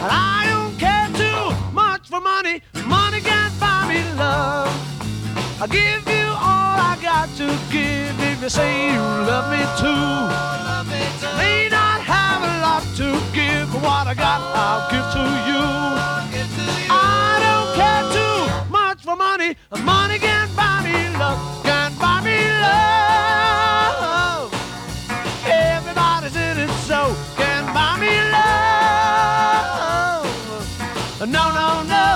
I don't care too much for money. Money can't buy me love. I'll give you all got to give if you say you love me too. May not have a lot to give, but what I got I'll give to you. I don't care too much for money. Money can't buy me love. Can't buy me love. Everybody's in it, so can buy me love. No, no, no.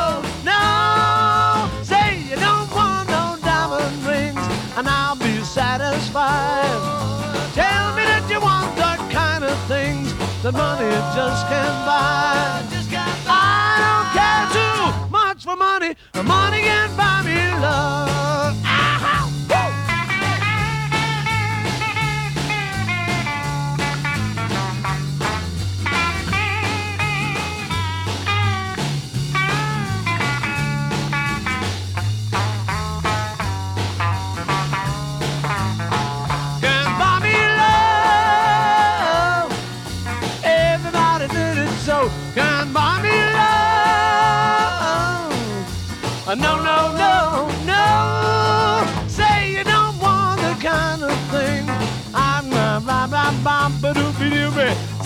That money just can't buy. I don't care too much for money. The Money can buy me love. Uh, No, no, no, no. Say you don't want the kind of thing. I'm blah blah blah blah ba.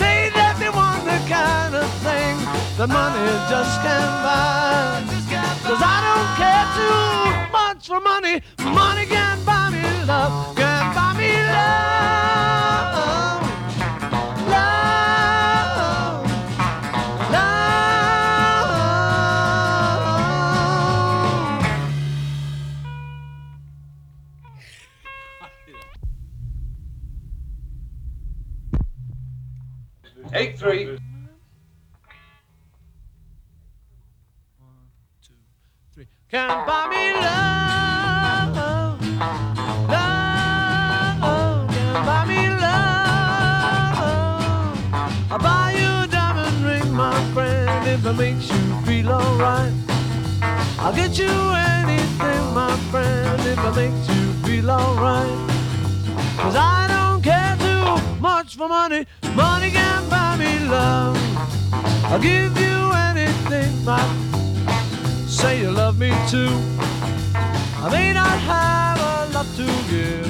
Say that they want the kind of thing that money just can't buy. Cause I don't care too much for money. Money can't Eight three. Can buy me love, love, can buy me love. I'll buy you a diamond ring, my friend, if it makes you feel alright. I'll get you anything, my friend, if it makes you feel alright. Cause I don't care too much for money, money can buy me love. I'll give you anything, my say you love me too. I may not have a lot to give,